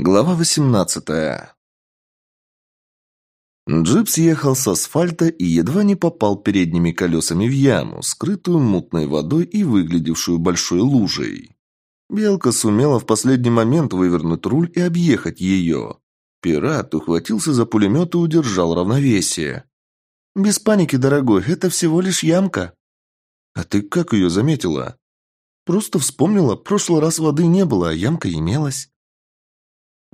Глава 18 Джип съехал с асфальта и едва не попал передними колесами в яму, скрытую мутной водой и выглядевшую большой лужей. Белка сумела в последний момент вывернуть руль и объехать ее. Пират ухватился за пулемет и удержал равновесие. «Без паники, дорогой, это всего лишь ямка». «А ты как ее заметила?» «Просто вспомнила, прошлый раз воды не было, а ямка имелась».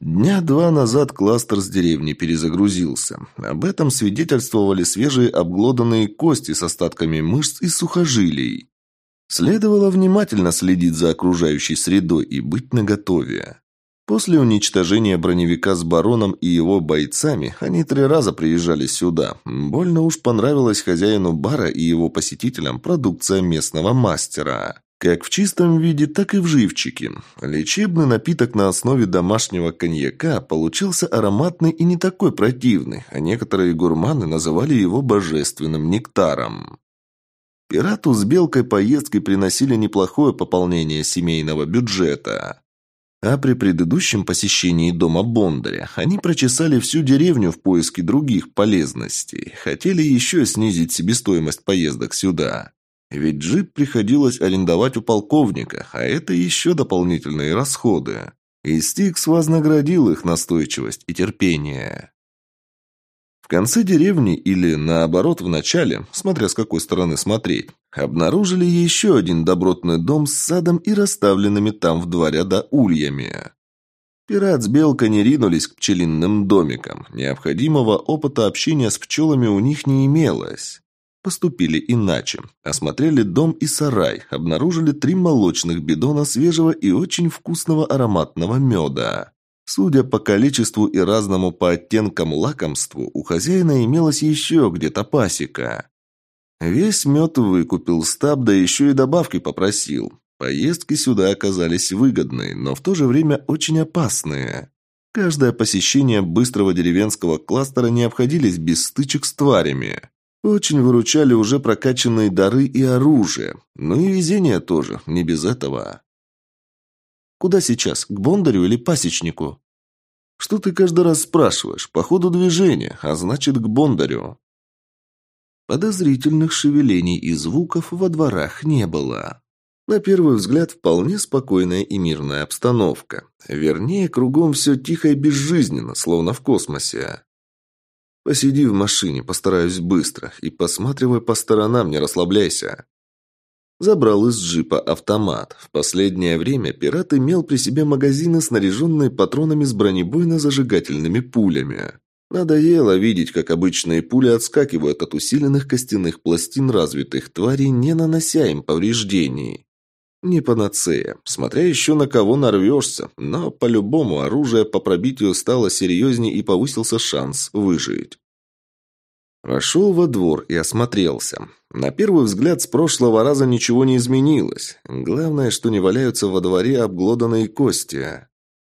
Дня два назад кластер с деревни перезагрузился. Об этом свидетельствовали свежие обглоданные кости с остатками мышц и сухожилий. Следовало внимательно следить за окружающей средой и быть наготове. После уничтожения броневика с бароном и его бойцами, они три раза приезжали сюда. Больно уж понравилась хозяину бара и его посетителям продукция местного мастера. Как в чистом виде, так и в живчике. Лечебный напиток на основе домашнего коньяка получился ароматный и не такой противный, а некоторые гурманы называли его божественным нектаром. Пирату с белкой поездки приносили неплохое пополнение семейного бюджета. А при предыдущем посещении дома Бондаря они прочесали всю деревню в поиске других полезностей. Хотели еще снизить себестоимость поездок сюда. Ведь джип приходилось арендовать у полковника, а это еще дополнительные расходы. И Стикс вознаградил их настойчивость и терпение. В конце деревни или, наоборот, в начале, смотря с какой стороны смотреть, обнаружили еще один добротный дом с садом и расставленными там в два ряда ульями. Пират с Белкой не ринулись к пчелиным домикам. Необходимого опыта общения с пчелами у них не имелось. Поступили иначе. Осмотрели дом и сарай, обнаружили три молочных бидона свежего и очень вкусного ароматного меда. Судя по количеству и разному по оттенкам лакомству, у хозяина имелась еще где-то пасека. Весь мед выкупил стаб, да еще и добавки попросил. Поездки сюда оказались выгодные, но в то же время очень опасные. Каждое посещение быстрого деревенского кластера не обходились без стычек с тварями. Очень выручали уже прокачанные дары и оружие. Ну и везение тоже, не без этого. Куда сейчас? К Бондарю или Пасечнику? Что ты каждый раз спрашиваешь? По ходу движения, а значит к Бондарю. Подозрительных шевелений и звуков во дворах не было. На первый взгляд, вполне спокойная и мирная обстановка. Вернее, кругом все тихо и безжизненно, словно в космосе. Посиди в машине, постараюсь быстро, и посматривай по сторонам, не расслабляйся. Забрал из джипа автомат. В последнее время пират имел при себе магазины, снаряженные патронами с бронебойно-зажигательными пулями. Надоело видеть, как обычные пули отскакивают от усиленных костяных пластин развитых тварей, не нанося им повреждений. Не панацея, смотря еще на кого нарвешься, но по-любому оружие по пробитию стало серьезнее и повысился шанс выжить. Вошел во двор и осмотрелся. На первый взгляд с прошлого раза ничего не изменилось. Главное, что не валяются во дворе обглоданные кости.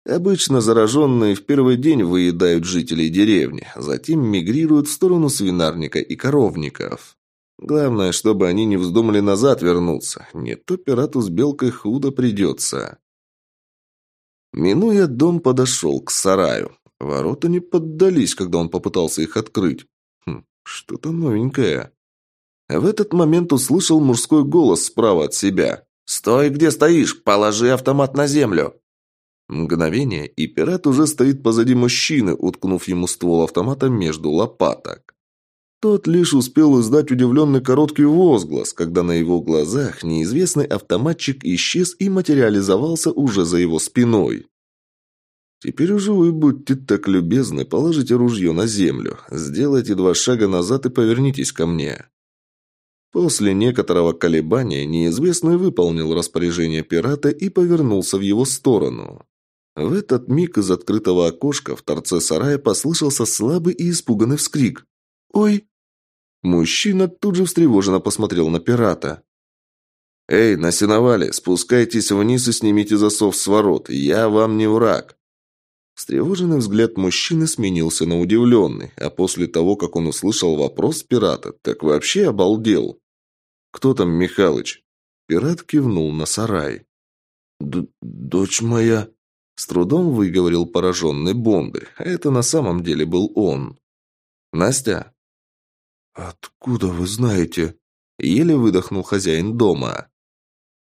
Обычно зараженные в первый день выедают жителей деревни, затем мигрируют в сторону свинарника и коровников. Главное, чтобы они не вздумали назад вернуться. Не то пирату с белкой худо придется. Минуя дом, подошел к сараю. Ворота не поддались, когда он попытался их открыть. Хм, что-то новенькое. В этот момент услышал мужской голос справа от себя. «Стой, где стоишь! Положи автомат на землю!» Мгновение, и пират уже стоит позади мужчины, уткнув ему ствол автомата между лопаток. Тот лишь успел издать удивленный короткий возглас, когда на его глазах неизвестный автоматчик исчез и материализовался уже за его спиной. «Теперь уже вы будьте так любезны, положите ружье на землю, сделайте два шага назад и повернитесь ко мне». После некоторого колебания неизвестный выполнил распоряжение пирата и повернулся в его сторону. В этот миг из открытого окошка в торце сарая послышался слабый и испуганный вскрик. «Ой!» Мужчина тут же встревоженно посмотрел на пирата. «Эй, на сеновале, спускайтесь вниз и снимите засов с ворот. Я вам не враг». Встревоженный взгляд мужчины сменился на удивленный, а после того, как он услышал вопрос пирата, так вообще обалдел. «Кто там Михалыч?» Пират кивнул на сарай. «Дочь моя», С трудом выговорил пораженный Бондарь, а это на самом деле был он. «Настя?» «Откуда вы знаете?» Еле выдохнул хозяин дома.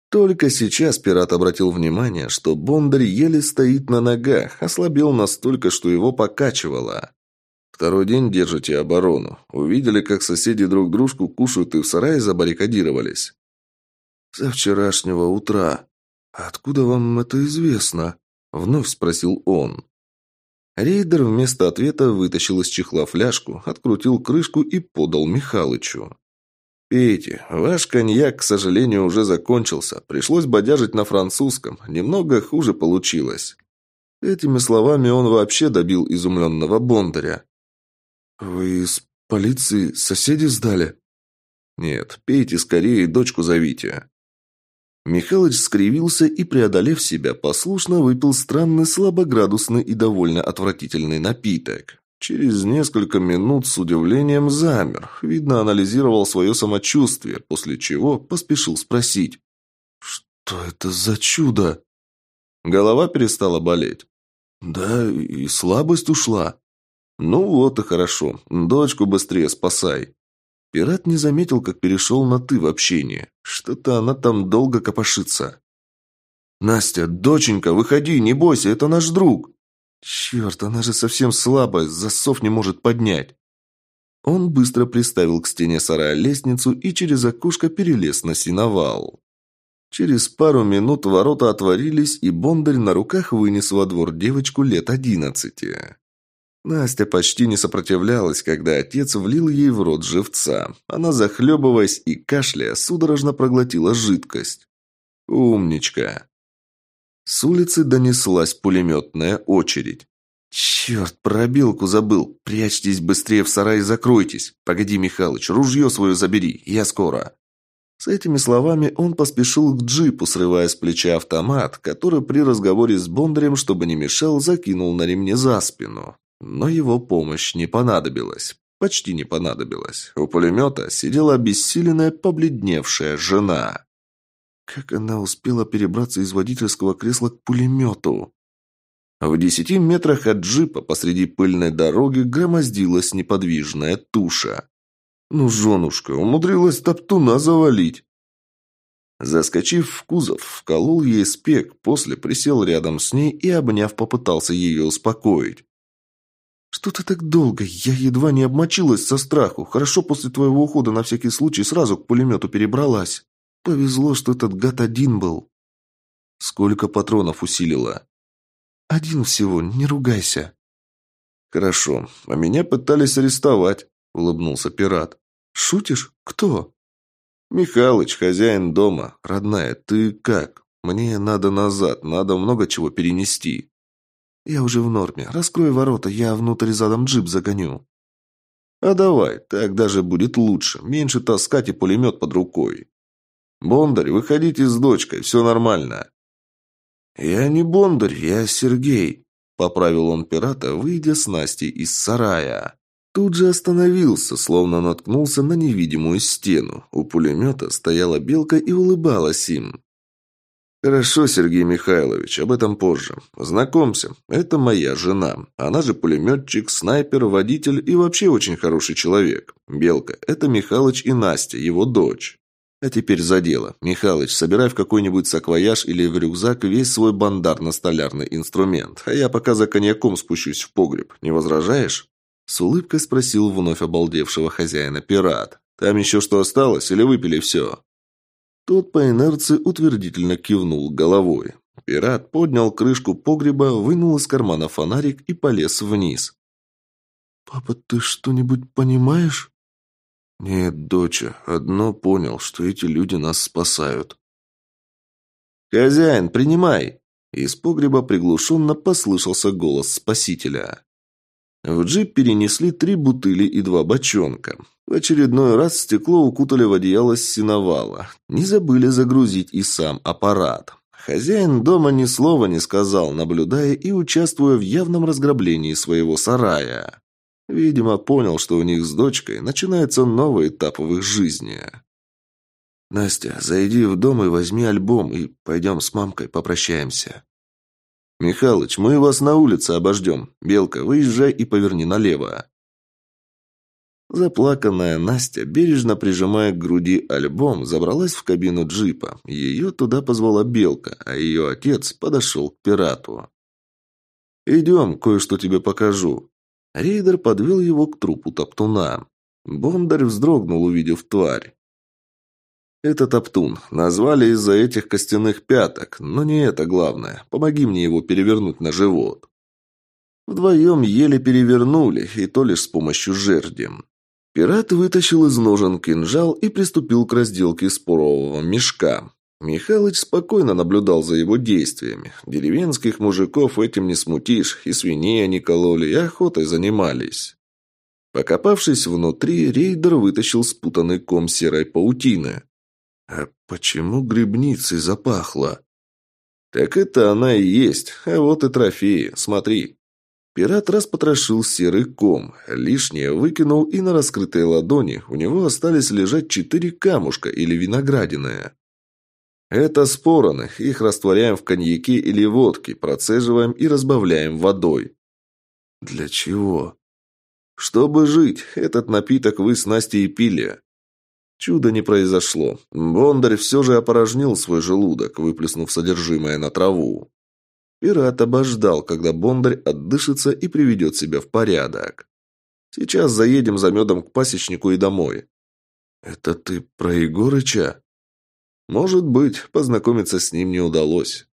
Только сейчас пират обратил внимание, что Бондарь еле стоит на ногах, ослабел настолько, что его покачивало. Второй день держите оборону. Увидели, как соседи друг дружку кушают и в сарае забаррикадировались. Со вчерашнего утра. Откуда вам это известно? Вновь спросил он. Рейдер вместо ответа вытащил из чехла фляжку, открутил крышку и подал Михалычу. «Пейте. Ваш коньяк, к сожалению, уже закончился. Пришлось бодяжить на французском. Немного хуже получилось». Этими словами он вообще добил изумленного Бондаря. «Вы из полиции соседи сдали?» «Нет, пейте скорее и дочку зовите». Михалыч скривился и, преодолев себя, послушно выпил странный слабоградусный и довольно отвратительный напиток. Через несколько минут с удивлением замер. Видно, анализировал свое самочувствие, после чего поспешил спросить. «Что это за чудо?» Голова перестала болеть. «Да, и слабость ушла». «Ну вот и хорошо. Дочку быстрее спасай». Пират не заметил, как перешел на «ты» в общении. Что-то она там долго копошится. «Настя, доченька, выходи, не бойся, это наш друг!» «Черт, она же совсем слабая, засов не может поднять!» Он быстро приставил к стене сарая лестницу и через окошко перелез на синовал. Через пару минут ворота отворились, и Бондарь на руках вынес во двор девочку лет одиннадцати. Настя почти не сопротивлялась, когда отец влил ей в рот живца. Она, захлебываясь и кашляя, судорожно проглотила жидкость. «Умничка!» С улицы донеслась пулеметная очередь. «Черт, пробилку забыл! Прячьтесь быстрее в сарай и закройтесь! Погоди, Михалыч, ружье свое забери, я скоро!» С этими словами он поспешил к джипу, срывая с плеча автомат, который при разговоре с Бондарем, чтобы не мешал, закинул на ремне за спину. Но его помощь не понадобилась. Почти не понадобилась. У пулемета сидела обессиленная, побледневшая жена. Как она успела перебраться из водительского кресла к пулемету? В десяти метрах от джипа посреди пыльной дороги громоздилась неподвижная туша. Ну, женушка, умудрилась топтуна завалить. Заскочив в кузов, вколол ей спек, после присел рядом с ней и, обняв, попытался ее успокоить. «Что ты так долго? Я едва не обмочилась со страху. Хорошо после твоего ухода на всякий случай сразу к пулемету перебралась. Повезло, что этот гад один был». «Сколько патронов усилила?» «Один всего, не ругайся». «Хорошо. А меня пытались арестовать», — улыбнулся пират. «Шутишь? Кто?» «Михалыч, хозяин дома. Родная, ты как? Мне надо назад, надо много чего перенести». «Я уже в норме. Раскрой ворота, я внутрь задом джип загоню». «А давай, так даже будет лучше. Меньше таскать и пулемет под рукой». «Бондарь, выходите с дочкой, все нормально». «Я не Бондарь, я Сергей», — поправил он пирата, выйдя с Настей из сарая. Тут же остановился, словно наткнулся на невидимую стену. У пулемета стояла белка и улыбалась им. «Хорошо, Сергей Михайлович, об этом позже. Знакомься, это моя жена. Она же пулеметчик, снайпер, водитель и вообще очень хороший человек. Белка, это Михалыч и Настя, его дочь. А теперь за дело. Михалыч, собирай в какой-нибудь саквояж или в рюкзак весь свой бандар на столярный инструмент, а я пока за коньяком спущусь в погреб. Не возражаешь?» С улыбкой спросил вновь обалдевшего хозяина пират. «Там еще что осталось или выпили все?» Тот по инерции утвердительно кивнул головой. Пират поднял крышку погреба, вынул из кармана фонарик и полез вниз. «Папа, ты что-нибудь понимаешь?» «Нет, доча, одно понял, что эти люди нас спасают». «Хозяин, принимай!» Из погреба приглушенно послышался голос спасителя. В джип перенесли три бутыли и два бочонка. В очередной раз стекло укутали в одеяло с синовала. Не забыли загрузить и сам аппарат. Хозяин дома ни слова не сказал, наблюдая и участвуя в явном разграблении своего сарая. Видимо, понял, что у них с дочкой начинается новый этап в их жизни. «Настя, зайди в дом и возьми альбом, и пойдем с мамкой попрощаемся». «Михалыч, мы вас на улице обождем. Белка, выезжай и поверни налево». Заплаканная Настя, бережно прижимая к груди альбом, забралась в кабину джипа. Ее туда позвала Белка, а ее отец подошел к пирату. «Идем, кое-что тебе покажу». Рейдер подвел его к трупу топтуна. Бондарь вздрогнул, увидев тварь. «Это топтун. Назвали из-за этих костяных пяток, но не это главное. Помоги мне его перевернуть на живот». Вдвоем еле перевернули, и то лишь с помощью жерди. Пират вытащил из ножен кинжал и приступил к разделке спорового мешка. Михалыч спокойно наблюдал за его действиями. Деревенских мужиков этим не смутишь, и свиней они кололи, и охотой занимались. Покопавшись внутри, рейдер вытащил спутанный ком серой паутины. «А почему грибницей запахло?» «Так это она и есть, а вот и трофеи, смотри». Пират распотрошил серый ком, лишнее выкинул, и на раскрытой ладони у него остались лежать четыре камушка или виноградины. Это спороны, их растворяем в коньяке или водке, процеживаем и разбавляем водой. Для чего? Чтобы жить, этот напиток вы с Настей пили. Чудо не произошло. Бондарь все же опорожнил свой желудок, выплеснув содержимое на траву. Пират обождал, когда Бондарь отдышится и приведет себя в порядок. Сейчас заедем за медом к пасечнику и домой. «Это ты про Егорыча?» Может быть, познакомиться с ним не удалось.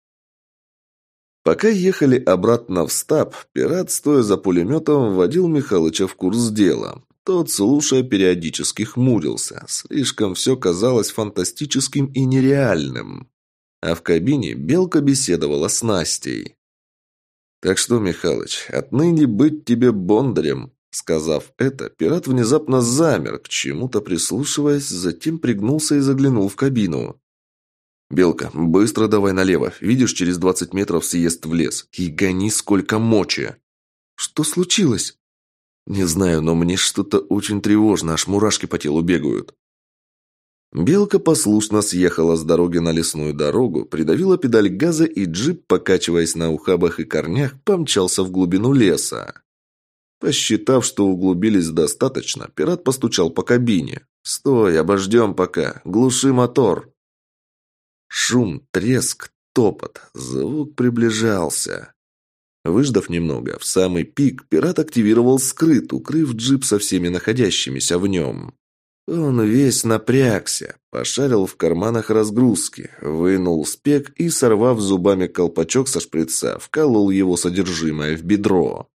Пока ехали обратно в стаб, пират, стоя за пулеметом, вводил Михалыча в курс дела. Тот, слушая, периодически хмурился. Слишком все казалось фантастическим и нереальным. А в кабине Белка беседовала с Настей. «Так что, Михалыч, отныне быть тебе бондарем», Сказав это, пират внезапно замер, к чему-то прислушиваясь, затем пригнулся и заглянул в кабину. «Белка, быстро давай налево. Видишь, через двадцать метров съезд в лес. И гони сколько мочи». «Что случилось?» «Не знаю, но мне что-то очень тревожно, аж мурашки по телу бегают». Белка послушно съехала с дороги на лесную дорогу, придавила педаль газа, и джип, покачиваясь на ухабах и корнях, помчался в глубину леса. Посчитав, что углубились достаточно, пират постучал по кабине. «Стой, обождем пока. Глуши мотор». Шум, треск, топот. Звук приближался. Выждав немного, в самый пик пират активировал скрыт, укрыв джип со всеми находящимися в нем. Он весь напрягся, пошарил в карманах разгрузки, вынул спек и, сорвав зубами колпачок со шприца, вколол его содержимое в бедро.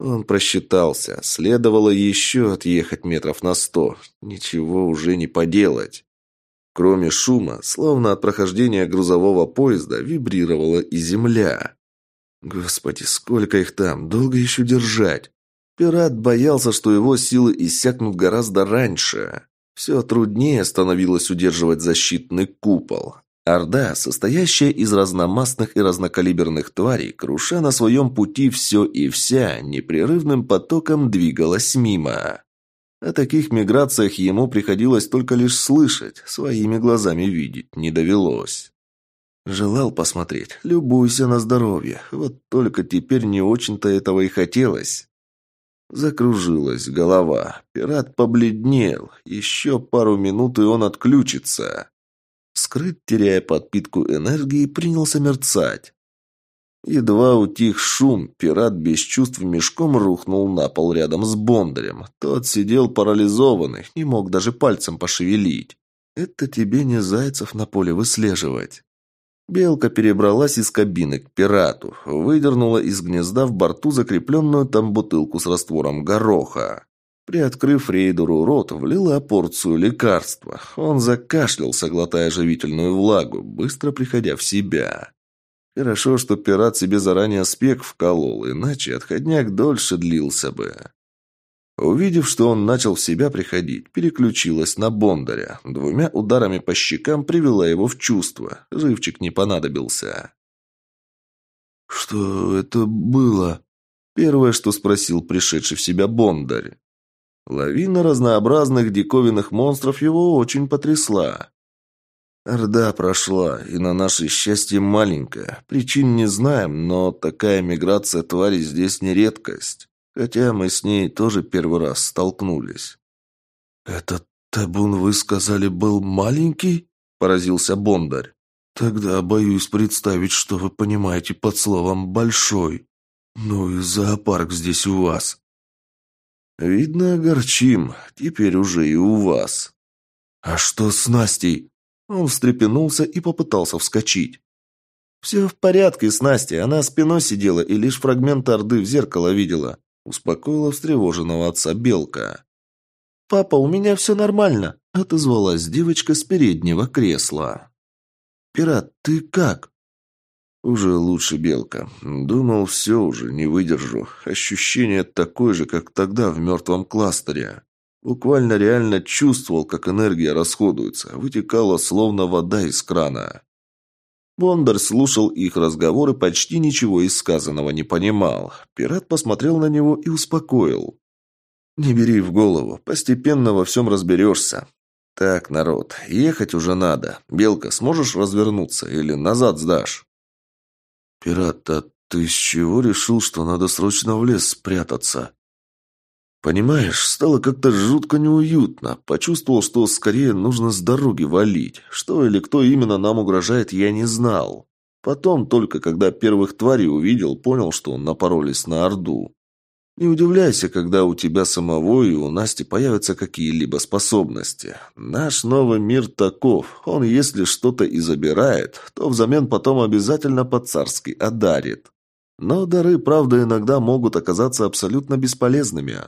Он просчитался. Следовало еще отъехать метров на сто. Ничего уже не поделать. Кроме шума, словно от прохождения грузового поезда, вибрировала и земля. Господи, сколько их там, долго еще держать? Пират боялся, что его силы иссякнут гораздо раньше. Все труднее становилось удерживать защитный купол. Орда, состоящая из разномастных и разнокалиберных тварей, круша на своем пути все и вся, непрерывным потоком двигалась мимо. О таких миграциях ему приходилось только лишь слышать, своими глазами видеть не довелось. Желал посмотреть, любуйся на здоровье, вот только теперь не очень-то этого и хотелось. Закружилась голова, пират побледнел, еще пару минут и он отключится. Скрыт, теряя подпитку энергии, принялся мерцать. Едва утих шум, пират без чувств мешком рухнул на пол рядом с Бондарем. Тот сидел парализованный, не мог даже пальцем пошевелить. «Это тебе не зайцев на поле выслеживать». Белка перебралась из кабины к пирату, выдернула из гнезда в борту закрепленную там бутылку с раствором гороха. Приоткрыв рейдеру рот, влила порцию лекарства. Он закашлялся, глотая живительную влагу, быстро приходя в себя. Хорошо, что пират себе заранее спек вколол, иначе отходняк дольше длился бы. Увидев, что он начал в себя приходить, переключилась на Бондаря. Двумя ударами по щекам привела его в чувство. Живчик не понадобился. «Что это было?» Первое, что спросил пришедший в себя Бондарь. Лавина разнообразных диковинных монстров его очень потрясла. Орда прошла, и на наше счастье маленькая. Причин не знаем, но такая миграция тварей здесь не редкость. Хотя мы с ней тоже первый раз столкнулись. «Этот табун, вы сказали, был маленький?» – поразился Бондарь. «Тогда боюсь представить, что вы понимаете под словом «большой». Ну и зоопарк здесь у вас». «Видно, огорчим. Теперь уже и у вас». «А что с Настей?» Он встрепенулся и попытался вскочить. «Все в порядке с Настей. Она спиной сидела и лишь фрагмент Орды в зеркало видела», успокоила встревоженного отца Белка. «Папа, у меня все нормально», отозвалась девочка с переднего кресла. «Пират, ты как?» «Уже лучше, Белка. Думал, все уже, не выдержу. Ощущение такое же, как тогда в мертвом кластере. Буквально реально чувствовал, как энергия расходуется, вытекала словно вода из крана. Бондар слушал их разговоры, почти ничего из сказанного не понимал. Пират посмотрел на него и успокоил. «Не бери в голову, постепенно во всем разберешься. Так, народ, ехать уже надо. Белка, сможешь развернуться или назад сдашь?» «Пират, а ты с чего решил, что надо срочно в лес спрятаться?» Понимаешь, стало как-то жутко неуютно. Почувствовал, что скорее нужно с дороги валить. Что или кто именно нам угрожает, я не знал. Потом, только когда первых тварей увидел, понял, что напоролись на Орду. Не удивляйся, когда у тебя самого и у Насти появятся какие-либо способности. Наш новый мир таков. Он, если что-то и забирает, то взамен потом обязательно по-царски одарит. Но дары, правда, иногда могут оказаться абсолютно бесполезными.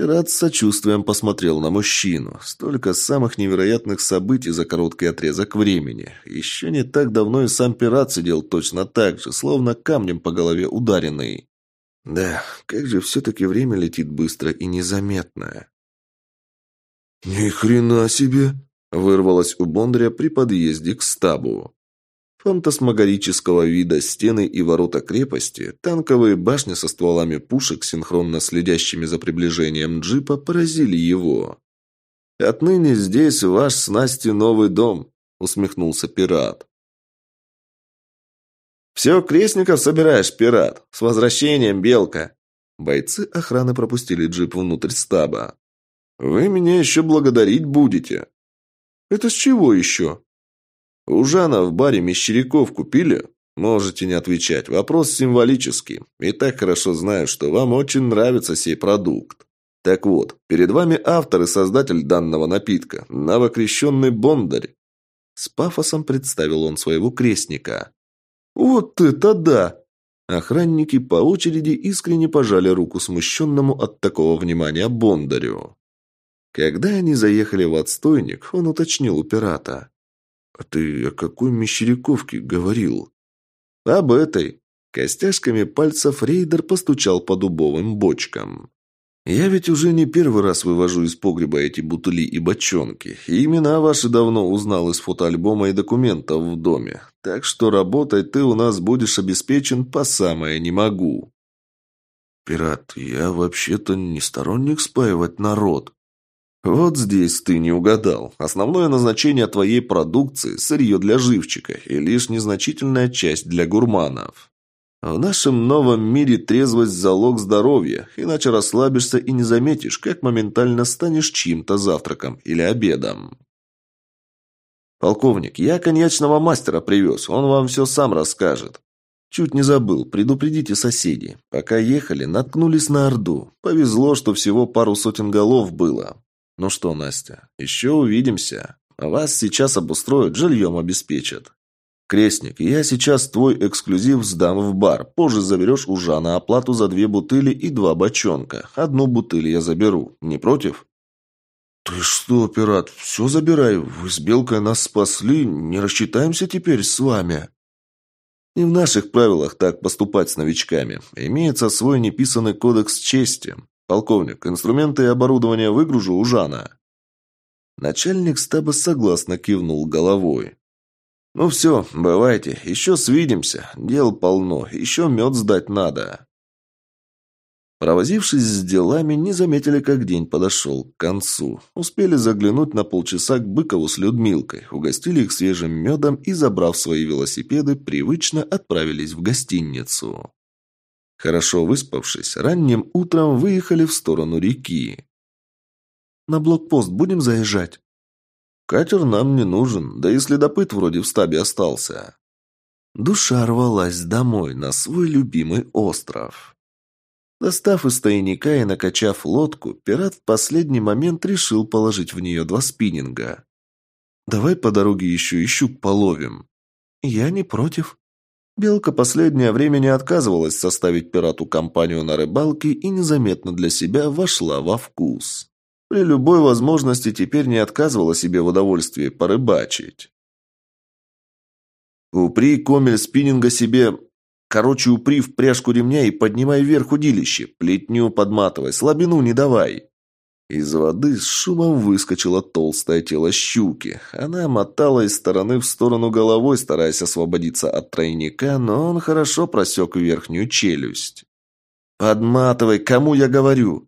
Пират с сочувствием посмотрел на мужчину. Столько самых невероятных событий за короткий отрезок времени. Еще не так давно и сам пират сидел точно так же, словно камнем по голове ударенный. Да, как же все-таки время летит быстро и незаметно. «Ни хрена себе!» – вырвалось у Бондаря при подъезде к стабу. Фантасмагорического вида стены и ворота крепости, танковые башни со стволами пушек, синхронно следящими за приближением джипа, поразили его. «Отныне здесь ваш с Настей новый дом», — усмехнулся пират. «Все, крестников собираешь, пират! С возвращением, Белка!» Бойцы охраны пропустили джип внутрь стаба. «Вы меня еще благодарить будете». «Это с чего еще?» «У Жана в баре Мещеряков купили?» «Можете не отвечать. Вопрос символический. И так хорошо знаю, что вам очень нравится сей продукт. Так вот, перед вами автор и создатель данного напитка, новокрещенный Бондарь». С пафосом представил он своего крестника. «Вот это да!» Охранники по очереди искренне пожали руку смущенному от такого внимания Бондарю. Когда они заехали в отстойник, он уточнил у пирата. «А ты о какой Мещеряковке говорил?» «Об этой». Костяшками пальцев рейдер постучал по дубовым бочкам. «Я ведь уже не первый раз вывожу из погреба эти бутыли и бочонки, и имена ваши давно узнал из фотоальбома и документов в доме, так что работать ты у нас будешь обеспечен по самое не могу». «Пират, я вообще-то не сторонник спаивать народ», вот здесь ты не угадал. Основное назначение твоей продукции – сырье для живчика и лишь незначительная часть для гурманов. В нашем новом мире трезвость – залог здоровья, иначе расслабишься и не заметишь, как моментально станешь чьим-то завтраком или обедом. «Полковник, я коньячного мастера привез, он вам все сам расскажет». Чуть не забыл, предупредите соседей. Пока ехали, наткнулись на Орду. Повезло, что всего пару сотен голов было. «Ну что, Настя, еще увидимся. Вас сейчас обустроят, жильем обеспечат. Крестник, я сейчас твой эксклюзив сдам в бар. Позже заберешь у Жана оплату за две бутыли и два бочонка. Одну бутыль я заберу. Не против?» «Ты что, пират, все забирай. Вы с Белкой нас спасли. Не рассчитаемся теперь с вами?» Не в наших правилах так поступать с новичками. Имеется свой неписанный кодекс чести. «Полковник, инструменты и оборудование выгружу у Жана». Начальник стаба согласно кивнул головой. «Ну все, бывайте, еще свидимся. Дел полно, еще мед сдать надо». Провозившись с делами, не заметили, как день подошел к концу. Успели заглянуть на полчаса к Быкову с Людмилкой, угостили их свежим медом и, забрав свои велосипеды, привычно отправились в гостиницу. Хорошо выспавшись, ранним утром выехали в сторону реки. «На блокпост будем заезжать?» «Катер нам не нужен, да и следопыт вроде в стабе остался». Душа рвалась домой, на свой любимый остров. Достав из тайника и накачав лодку, пират в последний момент решил положить в нее два спиннинга. «Давай по дороге еще и щук половим». «Я не против». Белка последнее время не отказывалась составить пирату компанию на рыбалке и незаметно для себя вошла во вкус. При любой возможности теперь не отказывала себе в удовольствии порыбачить. «Упри комель спиннинга себе Короче, упри в пряжку ремня и поднимай вверх удилище. Плетню подматывай, слабину не давай. Из воды с шумом выскочило толстое тело щуки. Она мотала из стороны в сторону головой, стараясь освободиться от тройника, но он хорошо просек верхнюю челюсть. «Подматывай, кому я говорю?»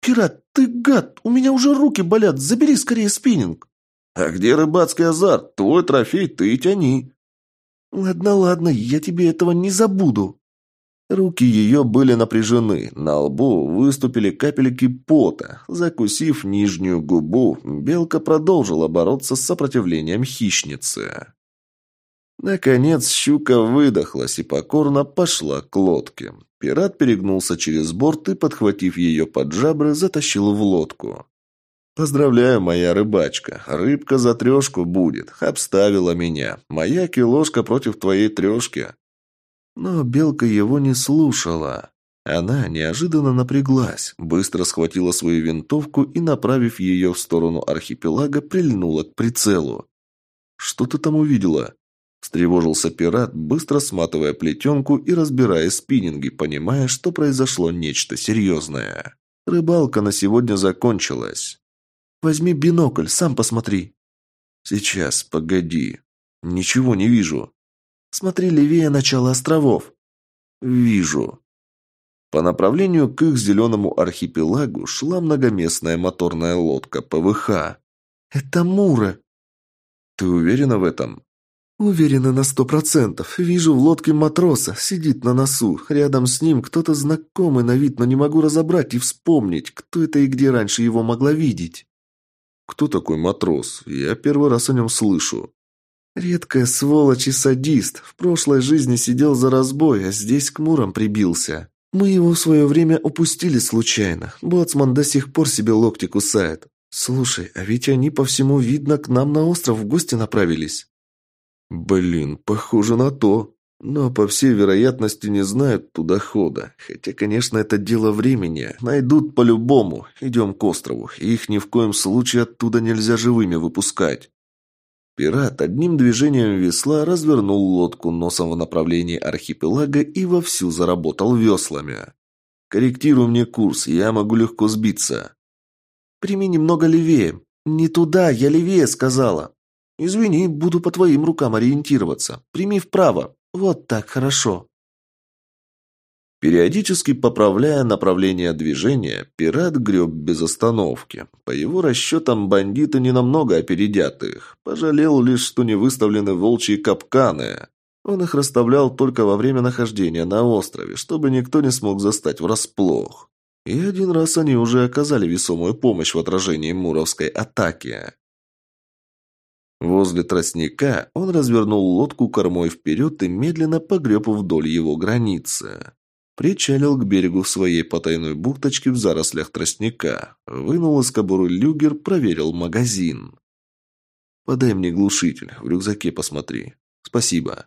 «Пират, ты гад! У меня уже руки болят! Забери скорее спиннинг!» «А где рыбацкий азарт? Твой трофей ты тяни!» «Ладно, ладно, я тебе этого не забуду». Руки ее были напряжены, на лбу выступили капельки пота. Закусив нижнюю губу, белка продолжила бороться с сопротивлением хищницы. Наконец щука выдохлась и покорно пошла к лодке. Пират перегнулся через борт и, подхватив ее под жабры, затащил в лодку. «Поздравляю, моя рыбачка. Рыбка за трешку будет. Обставила меня. Моя киложка против твоей трешки». Но белка его не слушала. Она неожиданно напряглась, быстро схватила свою винтовку и, направив ее в сторону архипелага, прильнула к прицелу. «Что ты там увидела?» Встревожился пират, быстро сматывая плетенку и разбирая спиннинги, понимая, что произошло нечто серьезное. Рыбалка на сегодня закончилась. Возьми бинокль, сам посмотри». «Сейчас, погоди. Ничего не вижу». «Смотри левее начала островов». «Вижу». По направлению к их зеленому архипелагу шла многоместная моторная лодка ПВХ. «Это Мура». «Ты уверена в этом?» «Уверена на сто процентов. Вижу в лодке матроса, сидит на носу. Рядом с ним кто-то знакомый на вид, но не могу разобрать и вспомнить, кто это и где раньше его могла видеть». «Кто такой матрос? Я первый раз о нем слышу». «Редкая сволочь и садист. В прошлой жизни сидел за разбой, а здесь к мурам прибился. Мы его в свое время упустили случайно. Боцман до сих пор себе локти кусает. Слушай, а ведь они по всему видно к нам на остров в гости направились». «Блин, похоже на то», но, по всей вероятности, не знают туда хода. Хотя, конечно, это дело времени. Найдут по-любому. Идем к острову. Их ни в коем случае оттуда нельзя живыми выпускать. Пират одним движением весла развернул лодку носом в направлении архипелага и вовсю заработал веслами. «Корректируй мне курс, я могу легко сбиться». «Прими немного левее». «Не туда, я левее сказала». «Извини, буду по твоим рукам ориентироваться. Прими вправо». Вот так хорошо. Периодически поправляя направление движения, пират греб без остановки. По его расчетам, бандиты ненамного опередят их. Пожалел лишь, что не выставлены волчьи капканы. Он их расставлял только во время нахождения на острове, чтобы никто не смог застать врасплох. И один раз они уже оказали весомую помощь в отражении муровской атаки. Возле тростника он развернул лодку кормой вперед и медленно погреб вдоль его границы. Причалил к берегу в своей потайной бухточке в зарослях тростника. Вынул из кобуры люгер, проверил магазин. «Подай мне глушитель, в рюкзаке посмотри. Спасибо.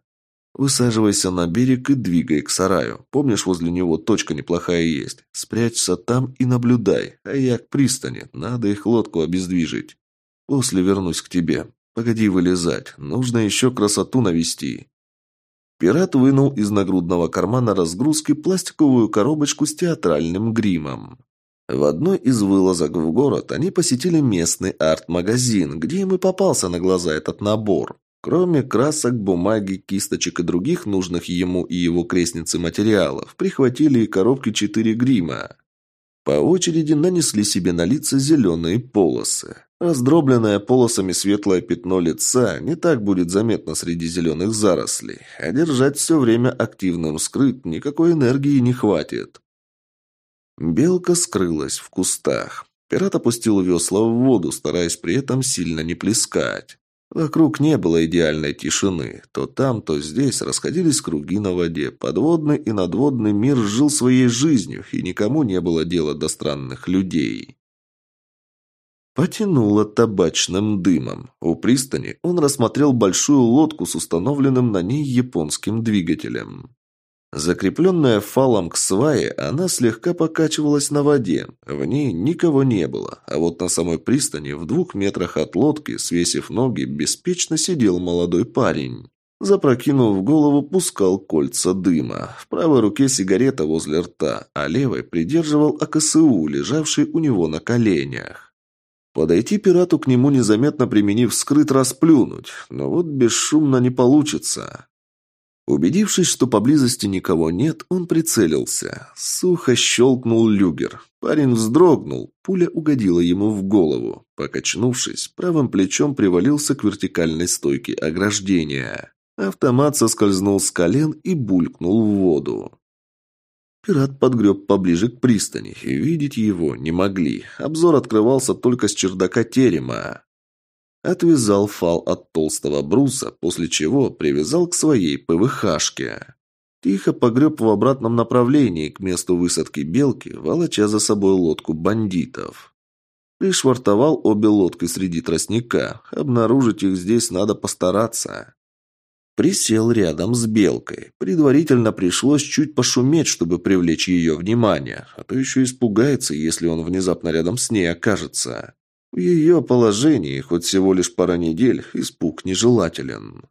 Высаживайся на берег и двигай к сараю. Помнишь, возле него точка неплохая есть. Спрячься там и наблюдай, а я к пристани. Надо их лодку обездвижить. После вернусь к тебе. «Погоди вылезать, нужно еще красоту навести». Пират вынул из нагрудного кармана разгрузки пластиковую коробочку с театральным гримом. В одной из вылазок в город они посетили местный арт-магазин, где им и попался на глаза этот набор. Кроме красок, бумаги, кисточек и других нужных ему и его крестнице материалов, прихватили и коробки четыре грима. По очереди нанесли себе на лица зеленые полосы. Раздробленное полосами светлое пятно лица не так будет заметно среди зеленых зарослей, а держать все время активным скрыт никакой энергии не хватит. Белка скрылась в кустах. Пират опустил весла в воду, стараясь при этом сильно не плескать. Вокруг не было идеальной тишины. То там, то здесь расходились круги на воде. Подводный и надводный мир жил своей жизнью, и никому не было дела до странных людей. Потянуло табачным дымом. У пристани он рассмотрел большую лодку с установленным на ней японским двигателем. Закрепленная фалом к свае, она слегка покачивалась на воде. В ней никого не было, а вот на самой пристани, в двух метрах от лодки, свесив ноги, беспечно сидел молодой парень. Запрокинув голову, пускал кольца дыма. В правой руке сигарета возле рта, а левой придерживал АКСУ, лежавший у него на коленях. Подойти пирату к нему незаметно применив скрыт расплюнуть, но вот бесшумно не получится. Убедившись, что поблизости никого нет, он прицелился. Сухо щелкнул люгер. Парень вздрогнул, пуля угодила ему в голову. Покачнувшись, правым плечом привалился к вертикальной стойке ограждения. Автомат соскользнул с колен и булькнул в воду. Пират подгреб поближе к пристани, и видеть его не могли. Обзор открывался только с чердака терема. Отвязал фал от толстого бруса, после чего привязал к своей ПВХшке. Тихо погреб в обратном направлении к месту высадки белки, волоча за собой лодку бандитов. Пришвартовал обе лодки среди тростника. Обнаружить их здесь надо постараться. Присел рядом с белкой. Предварительно пришлось чуть пошуметь, чтобы привлечь ее внимание, а то еще испугается, если он внезапно рядом с ней окажется. В ее положении, хоть всего лишь пара недель, испуг нежелателен.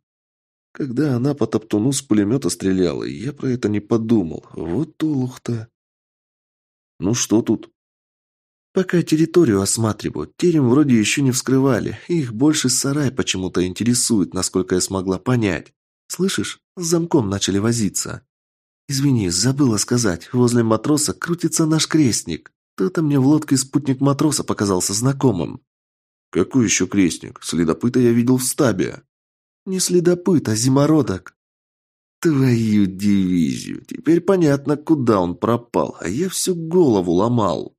Когда она по топтуну с пулемета стреляла, я про это не подумал. Вот улух-то. Ну что тут? Пока территорию осматривают. Терем вроде еще не вскрывали. Их больше сарай почему-то интересует, насколько я смогла понять. Слышишь, с замком начали возиться. Извини, забыла сказать. Возле матроса крутится наш крестник. Кто-то мне в лодке спутник матроса показался знакомым. Какой еще крестник? Следопыта я видел в стабе. Не следопыт, а зимородок. Твою дивизию. Теперь понятно, куда он пропал, а я всю голову ломал.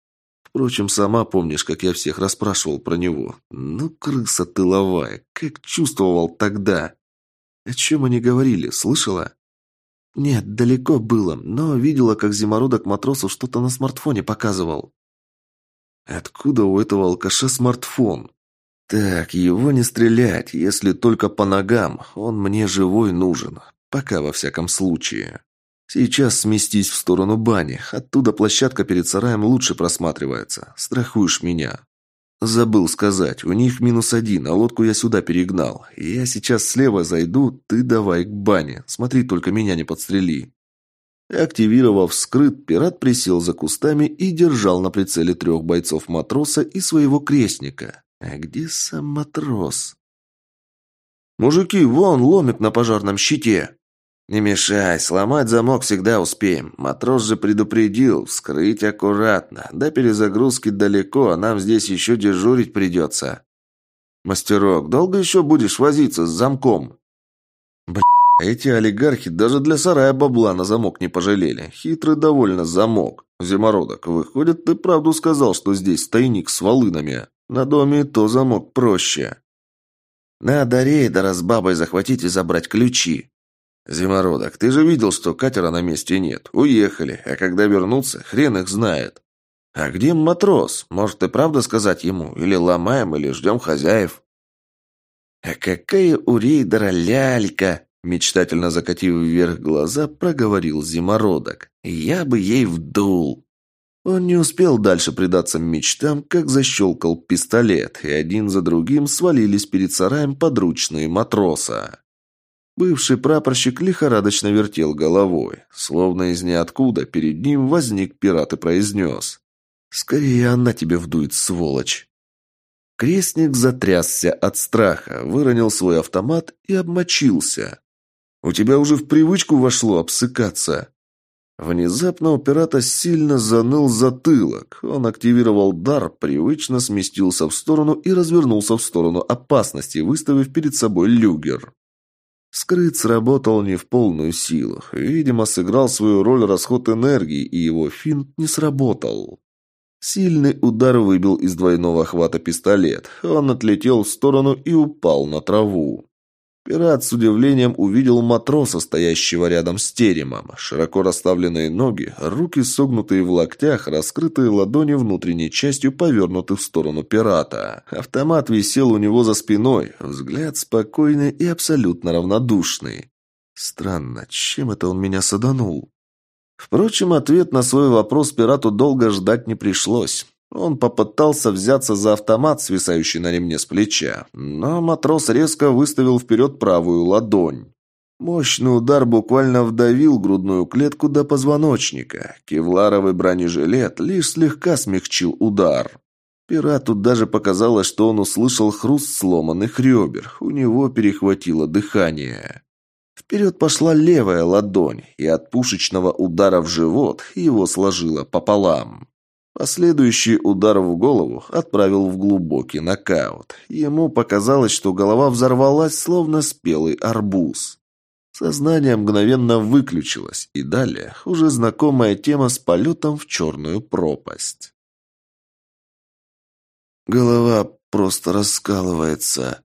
Впрочем, сама помнишь, как я всех расспрашивал про него. Ну, крыса тыловая, как чувствовал тогда. О чем они говорили, слышала? «Нет, далеко было, но видела, как зимородок матросу что-то на смартфоне показывал». «Откуда у этого алкаша смартфон?» «Так, его не стрелять, если только по ногам. Он мне живой нужен. Пока, во всяком случае. Сейчас сместись в сторону бани. Оттуда площадка перед сараем лучше просматривается. Страхуешь меня. «Забыл сказать. У них минус один, а лодку я сюда перегнал. Я сейчас слева зайду, ты давай к бане. Смотри, только меня не подстрели». Активировав скрыт, пират присел за кустами и держал на прицеле трех бойцов-матроса и своего крестника. А где сам матрос? «Мужики, вон ломик на пожарном щите!» «Не мешай, сломать замок всегда успеем. Матрос же предупредил, вскрыть аккуратно. До перезагрузки далеко, а нам здесь еще дежурить придется». «Мастерок, долго еще будешь возиться с замком?» «Бля, эти олигархи даже для сарая бабла на замок не пожалели. Хитрый довольно замок. Зимородок, выходит, ты правду сказал, что здесь тайник с волынами. На доме то замок проще». «Надо рейдера с бабой захватить и забрать ключи», «Зимородок, ты же видел, что катера на месте нет. Уехали, а когда вернутся, хрен их знает». «А где матрос? Может, и правда сказать ему? Или ломаем, или ждем хозяев?» «А какая у рейдера лялька!» Мечтательно закатив вверх глаза, проговорил Зимородок. «Я бы ей вдул!» Он не успел дальше предаться мечтам, как защелкал пистолет, и один за другим свалились перед сараем подручные матроса. Бывший прапорщик лихорадочно вертел головой. Словно из ниоткуда перед ним возник пират и произнес. «Скорее она тебе вдует, сволочь!» Крестник затрясся от страха, выронил свой автомат и обмочился. «У тебя уже в привычку вошло обсыкаться». Внезапно у пирата сильно заныл затылок. Он активировал дар, привычно сместился в сторону и развернулся в сторону опасности, выставив перед собой люгер. Скрыт сработал не в полную силу. Видимо, сыграл свою роль расход энергии, и его финт не сработал. Сильный удар выбил из двойного хвата пистолет. Он отлетел в сторону и упал на траву. Пират с удивлением увидел матроса, стоящего рядом с теремом. Широко расставленные ноги, руки согнутые в локтях, раскрытые ладони внутренней частью повернуты в сторону пирата. Автомат висел у него за спиной, взгляд спокойный и абсолютно равнодушный. Странно, чем это он меня саданул? Впрочем, ответ на свой вопрос пирату долго ждать не пришлось. Он попытался взяться за автомат, свисающий на ремне с плеча, но матрос резко выставил вперед правую ладонь. Мощный удар буквально вдавил грудную клетку до позвоночника. Кевларовый бронежилет лишь слегка смягчил удар. Пирату даже показалось, что он услышал хруст сломанных ребер. У него перехватило дыхание. Вперед пошла левая ладонь, и от пушечного удара в живот его сложило пополам. Последующий удар в голову отправил в глубокий нокаут. Ему показалось, что голова взорвалась, словно спелый арбуз. Сознание мгновенно выключилось, и далее уже знакомая тема с полетом в черную пропасть. Голова просто раскалывается.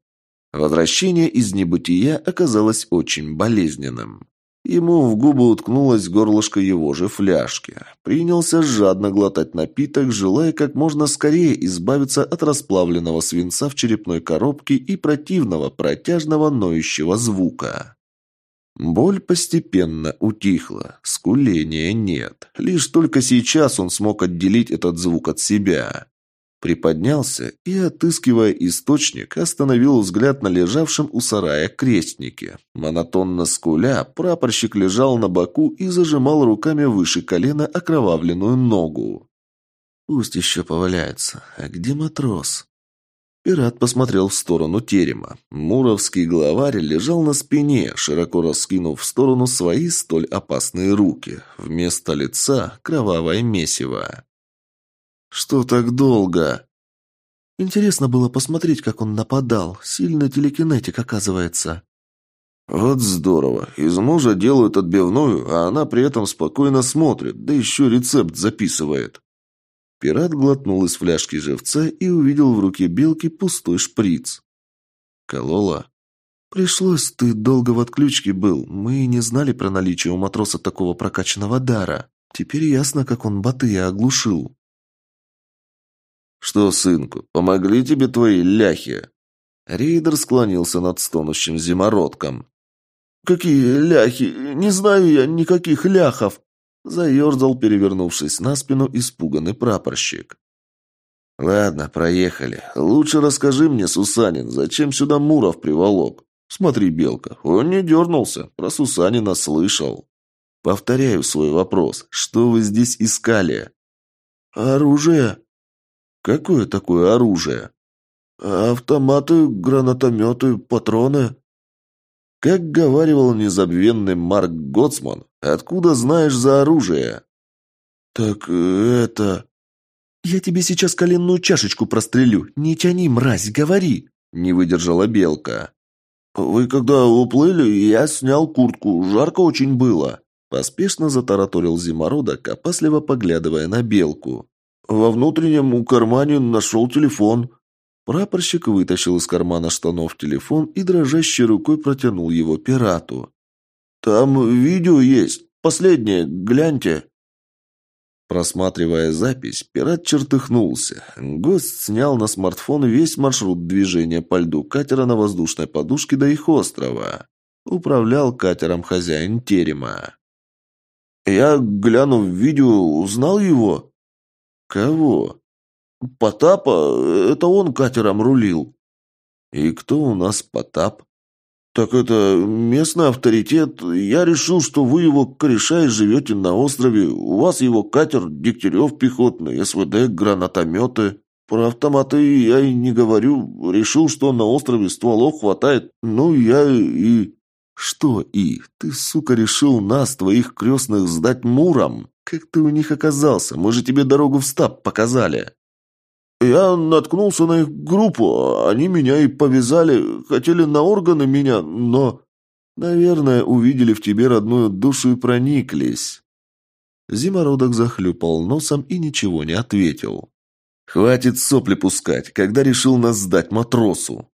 Возвращение из небытия оказалось очень болезненным. Ему в губы уткнулось горлышко его же фляжки. Принялся жадно глотать напиток, желая как можно скорее избавиться от расплавленного свинца в черепной коробке и противного протяжного ноющего звука. Боль постепенно утихла, скуления нет. Лишь только сейчас он смог отделить этот звук от себя. Приподнялся и, отыскивая источник, остановил взгляд на лежавшем у сарая крестнике. Монотонно скуля, прапорщик лежал на боку и зажимал руками выше колена окровавленную ногу. «Пусть еще поваляется. А где матрос?» Пират посмотрел в сторону терема. Муровский главарь лежал на спине, широко раскинув в сторону свои столь опасные руки. Вместо лица – кровавое месиво. «Что так долго?» Интересно было посмотреть, как он нападал. Сильный телекинетик, оказывается. «Вот здорово. Из мужа делают отбивную, а она при этом спокойно смотрит, да еще рецепт записывает». Пират глотнул из фляжки живца и увидел в руке белки пустой шприц. «Колола?» «Пришлось, ты долго в отключке был. Мы не знали про наличие у матроса такого прокачанного дара. Теперь ясно, как он Батыя оглушил». «Что, сынку, помогли тебе твои ляхи?» Рейдер склонился над стонущим зимородком. «Какие ляхи? Не знаю я никаких ляхов!» Заерзал, перевернувшись на спину, испуганный прапорщик. «Ладно, проехали. Лучше расскажи мне, Сусанин, зачем сюда Муров приволок? Смотри, Белка, он не дернулся, про Сусанина слышал. Повторяю свой вопрос. Что вы здесь искали?» «Оружие», «Какое такое оружие?» «Автоматы, гранатометы, патроны». Как говаривал незабвенный Марк Готсман, откуда знаешь за оружие? «Так это...» «Я тебе сейчас коленную чашечку прострелю. Не тяни, мразь, говори!» Не выдержала Белка. «Вы когда уплыли, я снял куртку. Жарко очень было». Поспешно затараторил зимородок, опасливо поглядывая на Белку. Во внутреннем кармане нашел телефон». Прапорщик вытащил из кармана штанов телефон и дрожащей рукой протянул его пирату. «Там видео есть. Последнее. Гляньте». Просматривая запись, пират чертыхнулся. Гость снял на смартфон весь маршрут движения по льду катера на воздушной подушке до их острова. Управлял катером хозяин терема. «Я, глянув видео, узнал его?» «Кого?» «Потапа? Это он катером рулил». «И кто у нас Потап?» «Так это местный авторитет. Я решил, что вы его кореша и живете на острове. У вас его катер, Дегтярев пехотный, СВД, гранатометы». про автоматы я и не говорю. Решил, что на острове стволов хватает. Ну, я и...» «Что и? Ты, сука, решил нас, твоих крестных, сдать Муром? Как ты у них оказался? Мы же тебе дорогу в стаб показали». «Я наткнулся на их группу. Они меня и повязали. Хотели на органы меня, но...» «Наверное, увидели в тебе родную душу и прониклись». Зимородок захлюпал носом и ничего не ответил. «Хватит сопли пускать, когда решил нас сдать матросу».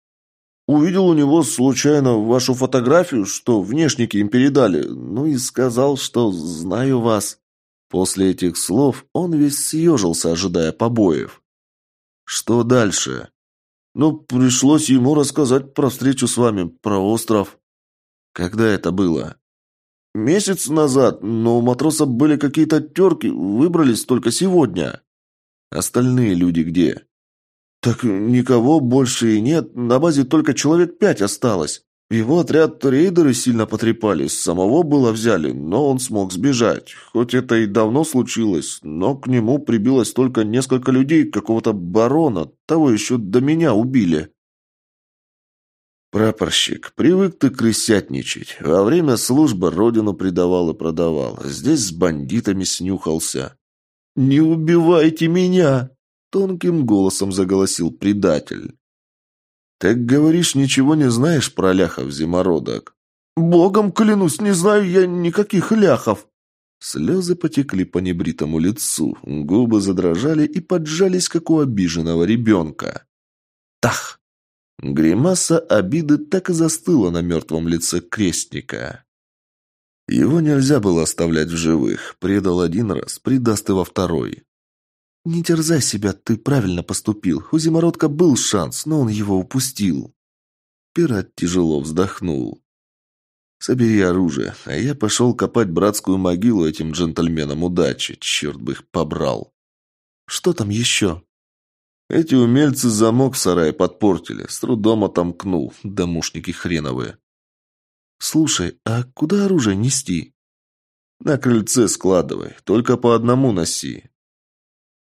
«Увидел у него случайно вашу фотографию, что внешники им передали, ну и сказал, что знаю вас». После этих слов он весь съежился, ожидая побоев. Что дальше? Ну, пришлось ему рассказать про встречу с вами, про остров. Когда это было? Месяц назад, но у матроса были какие-то терки, выбрались только сегодня. Остальные люди где? Так никого больше и нет, на базе только человек пять осталось. Его отряд рейдеры сильно потрепали, самого было взяли, но он смог сбежать. Хоть это и давно случилось, но к нему прибилось только несколько людей какого-то барона, того еще до меня убили. «Прапорщик, привык ты крысятничать. Во время службы родину предавал и продавал. Здесь с бандитами снюхался». «Не убивайте меня!» — тонким голосом заголосил предатель. «Так, говоришь, ничего не знаешь про ляхов зимородок?» «Богом клянусь, не знаю я никаких ляхов!» Слезы потекли по небритому лицу, губы задрожали и поджались, как у обиженного ребенка. «Тах!» Гримаса обиды так и застыла на мертвом лице крестника. Его нельзя было оставлять в живых. Предал один раз, предаст и во второй. «Не терзай себя, ты правильно поступил. У Зимородка был шанс, но он его упустил». Пират тяжело вздохнул. «Собери оружие, а я пошел копать братскую могилу этим джентльменам удачи. Черт бы их побрал». «Что там еще?» Эти умельцы замок в сарае подпортили, с трудом отомкнул, домушники хреновые. «Слушай, а куда оружие нести?» «На крыльце складывай, только по одному носи».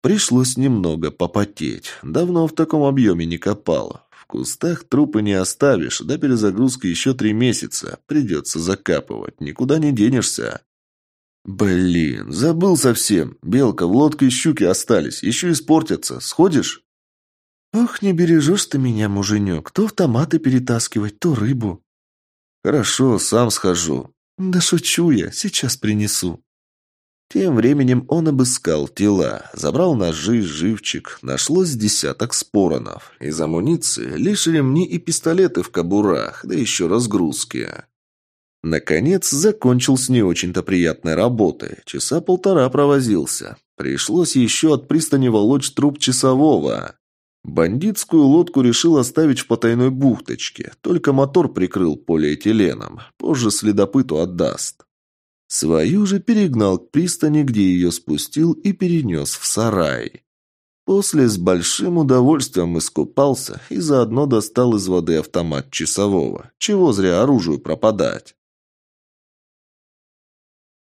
Пришлось немного попотеть. Давно в таком объеме не копало. В кустах трупы не оставишь, до перезагрузки еще три месяца. Придется закапывать, никуда не денешься. Блин, забыл совсем. Белка, в лодке щуки остались, еще испортятся. Сходишь? «Ох, не бережешь ты меня, муженек. То автоматы перетаскивать, то рыбу». «Хорошо, сам схожу». «Да шучу я, сейчас принесу». Тем временем он обыскал тела, забрал ножи, живчик, нашлось десяток споронов. Из амуниции лишь ремни и пистолеты в кобурах, да еще разгрузки. Наконец, закончил с не очень-то приятной работой. Часа полтора провозился. Пришлось еще от пристани волочь труп часового. Бандитскую лодку решил оставить в потайной бухточке, только мотор прикрыл полиэтиленом, позже следопыту отдаст. Свою же перегнал к пристани, где ее спустил и перенес в сарай. После с большим удовольствием искупался и заодно достал из воды автомат часового. Чего зря оружию пропадать.